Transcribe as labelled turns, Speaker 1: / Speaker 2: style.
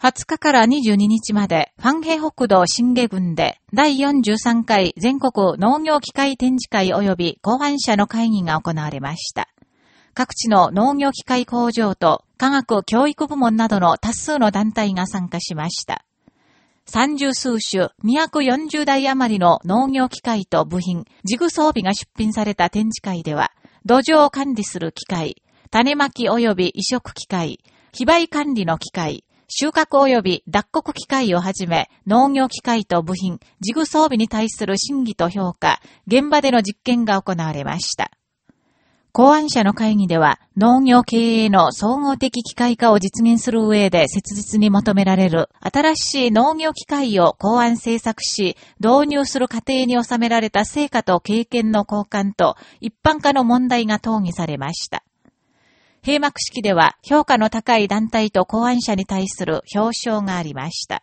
Speaker 1: 20日から22日まで、ファンヘ北道新下郡で、第43回全国農業機械展示会及び公販者の会議が行われました。各地の農業機械工場と科学教育部門などの多数の団体が参加しました。三十数種240台余りの農業機械と部品、ジグ装備が出品された展示会では、土壌を管理する機械、種まき及び移植機械、非売管理の機械、収穫及び脱穀機械をはじめ、農業機械と部品、事具装備に対する審議と評価、現場での実験が行われました。考案者の会議では、農業経営の総合的機械化を実現する上で切実に求められる新しい農業機械を考案製作し、導入する過程に収められた成果と経験の交換と一般化の問題が討議されました。閉幕式では評価の高い団体と考案者に対する表彰がありました。